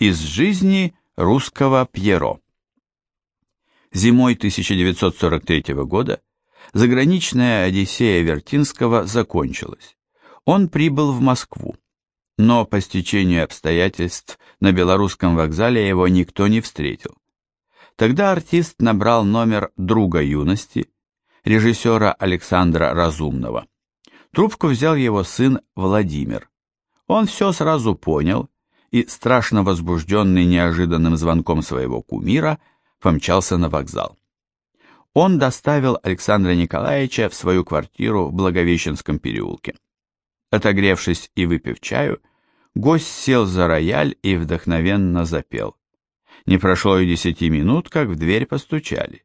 Из жизни русского Пьеро. Зимой 1943 года заграничная Одиссея Вертинского закончилась. Он прибыл в Москву, но по стечению обстоятельств на белорусском вокзале его никто не встретил. Тогда артист набрал номер друга юности, режиссера Александра Разумного. Трубку взял его сын Владимир. Он все сразу понял и, страшно возбужденный неожиданным звонком своего кумира, помчался на вокзал. Он доставил Александра Николаевича в свою квартиру в Благовещенском переулке. Отогревшись и выпив чаю, гость сел за рояль и вдохновенно запел. Не прошло и десяти минут, как в дверь постучали.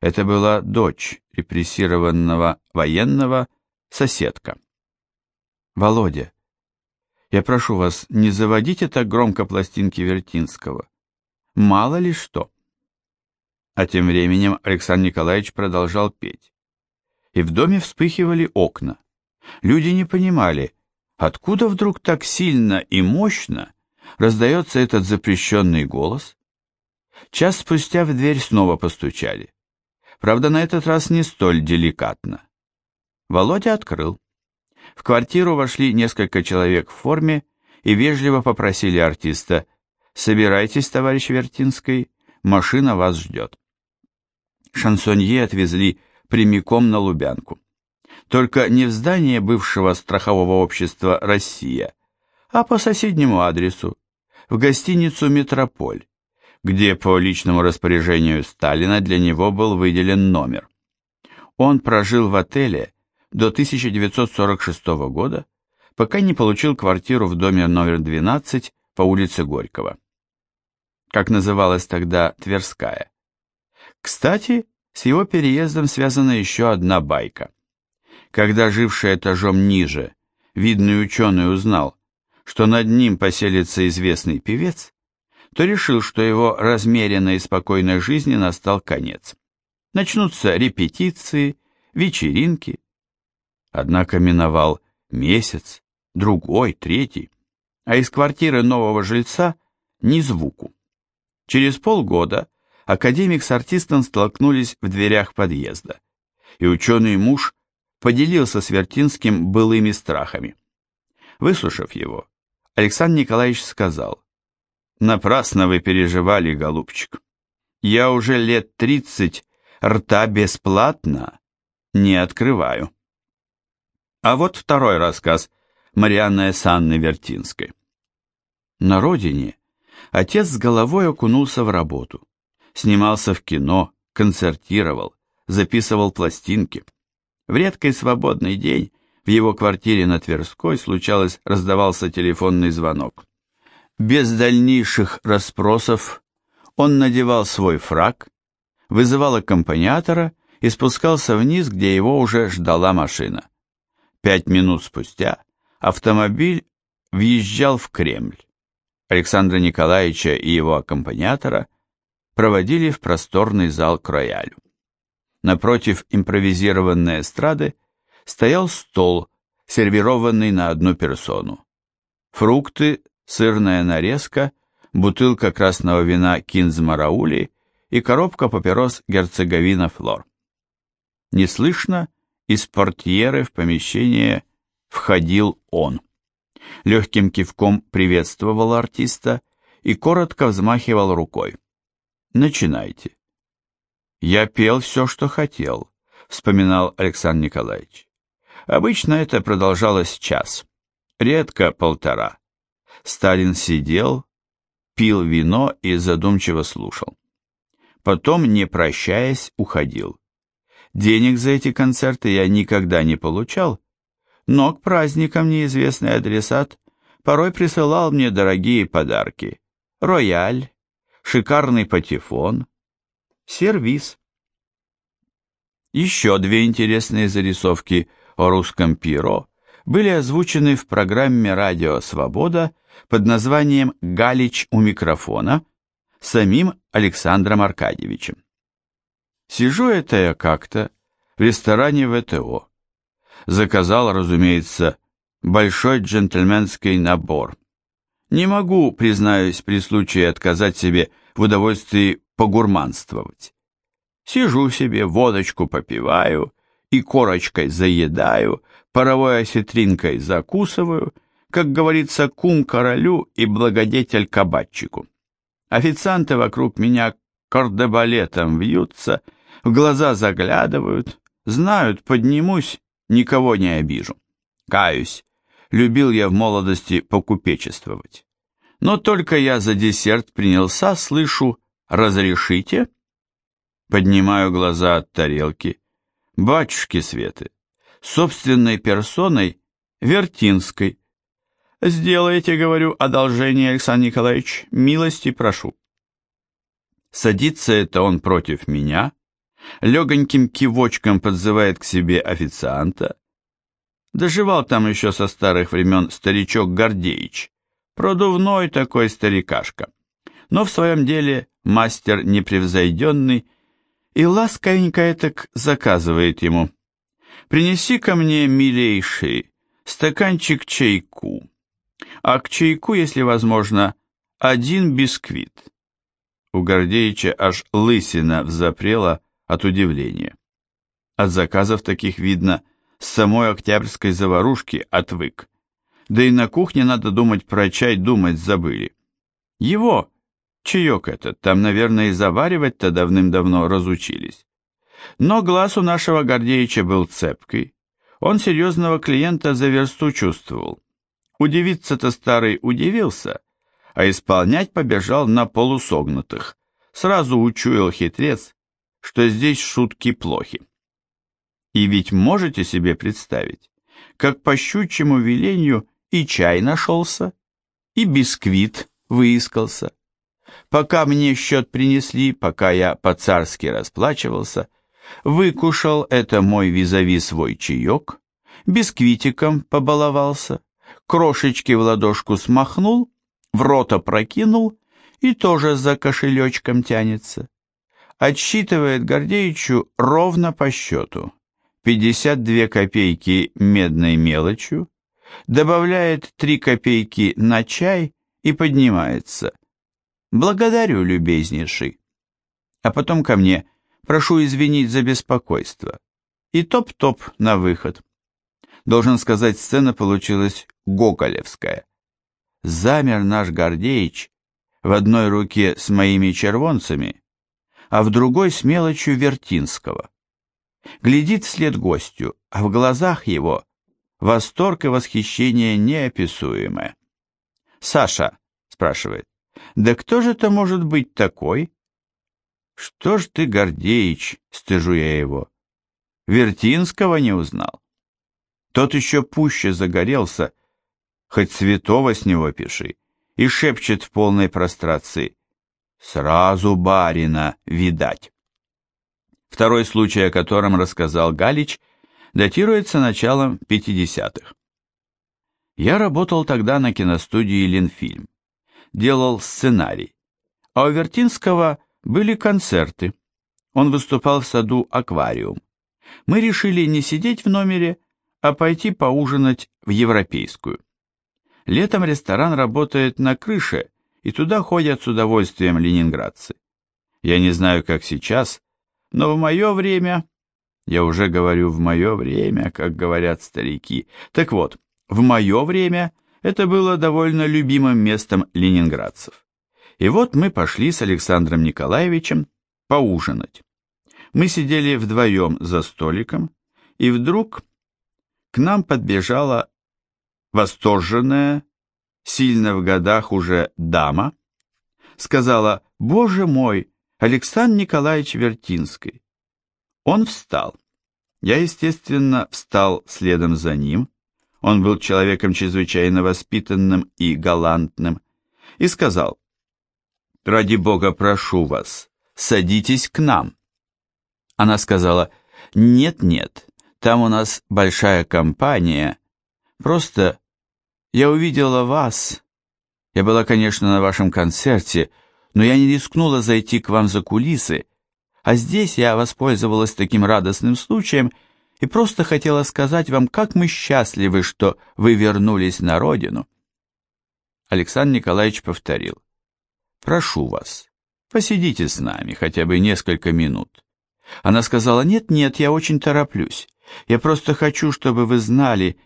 Это была дочь репрессированного военного, соседка. «Володя, я прошу вас, не заводите так громко пластинки Вертинского. Мало ли что». А тем временем Александр Николаевич продолжал петь. И в доме вспыхивали окна. Люди не понимали, откуда вдруг так сильно и мощно раздается этот запрещенный голос. Час спустя в дверь снова постучали. Правда, на этот раз не столь деликатно. Володя открыл. В квартиру вошли несколько человек в форме и вежливо попросили артиста «Собирайтесь, товарищ Вертинский, машина вас ждет» шансонье отвезли прямиком на Лубянку. Только не в здание бывшего страхового общества «Россия», а по соседнему адресу, в гостиницу «Метрополь», где по личному распоряжению Сталина для него был выделен номер. Он прожил в отеле до 1946 года, пока не получил квартиру в доме номер 12 по улице Горького. Как называлась тогда Тверская. Кстати, с его переездом связана еще одна байка. Когда живший этажом ниже, видный ученый узнал, что над ним поселится известный певец, то решил, что его размеренной и спокойной жизни настал конец. Начнутся репетиции, вечеринки. Однако миновал месяц, другой, третий, а из квартиры нового жильца ни звуку. Через полгода академик с артистом столкнулись в дверях подъезда, и ученый муж поделился с Вертинским былыми страхами. Выслушав его, Александр Николаевич сказал, «Напрасно вы переживали, голубчик. Я уже лет тридцать рта бесплатно не открываю». А вот второй рассказ Марианны Санны Вертинской. На родине отец с головой окунулся в работу снимался в кино, концертировал, записывал пластинки. В редкий свободный день в его квартире на Тверской случалось раздавался телефонный звонок. Без дальнейших расспросов он надевал свой фраг, вызывал аккомпаниатора и спускался вниз, где его уже ждала машина. Пять минут спустя автомобиль въезжал в Кремль. Александра Николаевича и его аккомпаниатора проводили в просторный зал к роялю. Напротив импровизированной эстрады стоял стол, сервированный на одну персону. Фрукты, сырная нарезка, бутылка красного вина Кинзмараули и коробка папирос Герцеговина Флор. Неслышно из портьеры в помещение входил он. Легким кивком приветствовал артиста и коротко взмахивал рукой. Начинайте. Я пел все, что хотел, вспоминал Александр Николаевич. Обычно это продолжалось час, редко полтора. Сталин сидел, пил вино и задумчиво слушал. Потом, не прощаясь, уходил. Денег за эти концерты я никогда не получал, но к праздникам неизвестный адресат порой присылал мне дорогие подарки. Рояль, шикарный патефон, сервиз. Еще две интересные зарисовки о русском пиро были озвучены в программе «Радио Свобода» под названием «Галич у микрофона» самим Александром Аркадьевичем. Сижу это я как-то в ресторане ВТО. Заказал, разумеется, большой джентльменский набор. Не могу, признаюсь, при случае отказать себе в удовольствии погурманствовать. Сижу себе, водочку попиваю и корочкой заедаю, паровой осетринкой закусываю, как говорится, кум королю и благодетель кабачику. Официанты вокруг меня кардебалетом вьются, в глаза заглядывают, знают, поднимусь, никого не обижу. Каюсь, любил я в молодости покупечествовать. Но только я за десерт принялся, слышу «Разрешите?» Поднимаю глаза от тарелки. Батюшки Светы, собственной персоной Вертинской. «Сделайте, — говорю, — одолжение, Александр Николаевич, милости прошу». Садится это он против меня, легоньким кивочком подзывает к себе официанта. Доживал там еще со старых времен старичок Гордеич, продувной такой старикашка, но в своем деле мастер непревзойденный, и ласковенько так заказывает ему. «Принеси ко мне, милейший, стаканчик чайку, а к чайку, если возможно, один бисквит». У Гордеича аж лысина взапрела от удивления. От заказов таких видно, с самой октябрьской заварушки отвык. Да и на кухне надо думать про чай, думать забыли. Его, чаек этот, там, наверное, и заваривать-то давным-давно разучились. Но глаз у нашего Гордеича был цепкий. Он серьезного клиента за версту чувствовал. Удивиться-то старый удивился, а исполнять побежал на полусогнутых. Сразу учуял хитрец, что здесь шутки плохи. И ведь можете себе представить, как по щучьему велению и чай нашелся, и бисквит выискался. Пока мне счет принесли, пока я по-царски расплачивался, выкушал это мой визави свой чаек, бисквитиком побаловался, крошечки в ладошку смахнул, в рот опрокинул и тоже за кошелечком тянется. Отсчитывает Гордеичу ровно по счету. 52 копейки медной мелочью, добавляет 3 копейки на чай и поднимается. Благодарю, любезнейший. А потом ко мне, прошу извинить за беспокойство. И топ-топ на выход. Должен сказать, сцена получилась гоголевская. Замер наш Гордеич в одной руке с моими червонцами, а в другой с мелочью Вертинского глядит вслед гостю, а в глазах его восторг и восхищение неописуемое. «Саша», — спрашивает, — «да кто же это может быть такой?» «Что ж ты, Гордеич?» — стыжу я его. «Вертинского не узнал?» Тот еще пуще загорелся, хоть святого с него пиши, и шепчет в полной прострации. «Сразу барина видать». Второй случай, о котором рассказал Галич, датируется началом 50-х. Я работал тогда на киностудии «Ленфильм». Делал сценарий. А у Вертинского были концерты. Он выступал в саду «Аквариум». Мы решили не сидеть в номере, а пойти поужинать в Европейскую. Летом ресторан работает на крыше, и туда ходят с удовольствием ленинградцы. Я не знаю, как сейчас, но в мое время, я уже говорю в мое время, как говорят старики, так вот, в мое время это было довольно любимым местом ленинградцев. И вот мы пошли с Александром Николаевичем поужинать. Мы сидели вдвоем за столиком, и вдруг к нам подбежала восторженная, сильно в годах уже дама, сказала, «Боже мой, Александр Николаевич Вертинский. Он встал. Я, естественно, встал следом за ним. Он был человеком чрезвычайно воспитанным и галантным. И сказал, «Ради Бога прошу вас, садитесь к нам». Она сказала, «Нет-нет, там у нас большая компания. Просто я увидела вас. Я была, конечно, на вашем концерте, но я не рискнула зайти к вам за кулисы, а здесь я воспользовалась таким радостным случаем и просто хотела сказать вам, как мы счастливы, что вы вернулись на родину. Александр Николаевич повторил. «Прошу вас, посидите с нами хотя бы несколько минут». Она сказала, «Нет-нет, я очень тороплюсь. Я просто хочу, чтобы вы знали,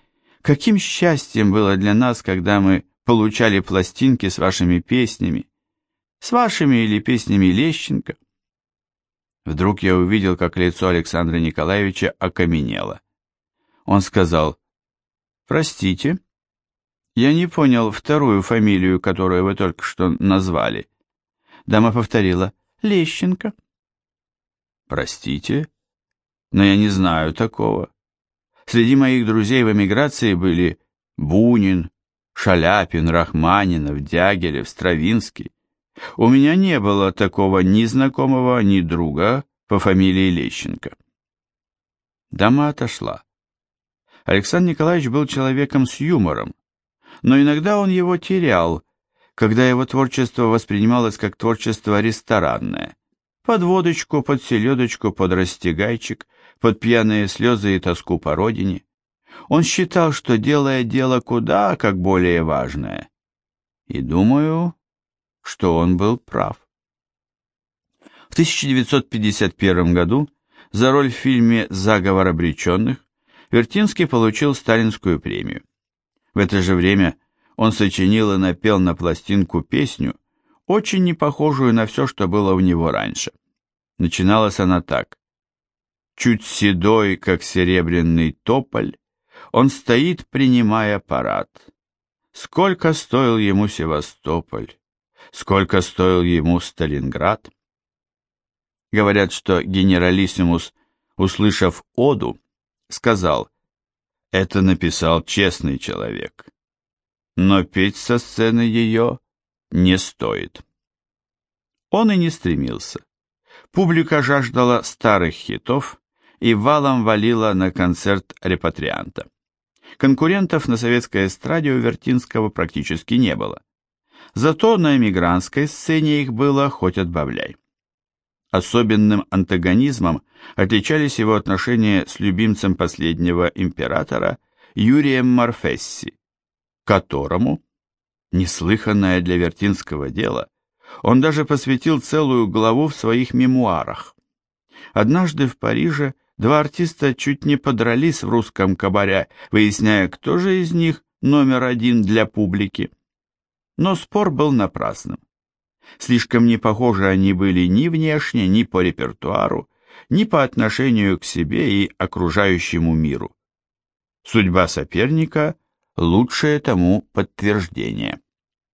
каким счастьем было для нас, когда мы получали пластинки с вашими песнями, с вашими или песнями Лещенко». Вдруг я увидел, как лицо Александра Николаевича окаменело. Он сказал, «Простите, я не понял вторую фамилию, которую вы только что назвали». Дама повторила, «Лещенко». «Простите, но я не знаю такого. Среди моих друзей в эмиграции были Бунин, Шаляпин, Рахманинов, Дягилев, Стравинский. У меня не было такого ни знакомого, ни друга по фамилии Лещенко. Дама отошла. Александр Николаевич был человеком с юмором, но иногда он его терял, когда его творчество воспринималось как творчество ресторанное. Под водочку, под селедочку, под растягайчик, под пьяные слезы и тоску по родине. Он считал, что делает дело куда как более важное. И думаю, что он был прав. В 1951 году за роль в фильме «Заговор обреченных» Вертинский получил сталинскую премию. В это же время он сочинил и напел на пластинку песню, очень не похожую на все, что было у него раньше. Начиналась она так. Чуть седой, как серебряный тополь, он стоит, принимая парад. Сколько стоил ему Севастополь? Сколько стоил ему Сталинград? Говорят, что генералиссимус, услышав оду, сказал, это написал честный человек, но петь со сцены ее не стоит. Он и не стремился. Публика жаждала старых хитов и валом валила на концерт репатрианта. Конкурентов на советской эстраде у Вертинского практически не было. Зато на эмигрантской сцене их было хоть отбавляй. Особенным антагонизмом отличались его отношения с любимцем последнего императора Юрием Марфесси, которому, неслыханное для Вертинского дела, он даже посвятил целую главу в своих мемуарах. Однажды в Париже два артиста чуть не подрались в русском кабаре, выясняя, кто же из них номер один для публики. Но спор был напрасным. Слишком не похожи они были ни внешне, ни по репертуару, ни по отношению к себе и окружающему миру. Судьба соперника – лучшее тому подтверждение.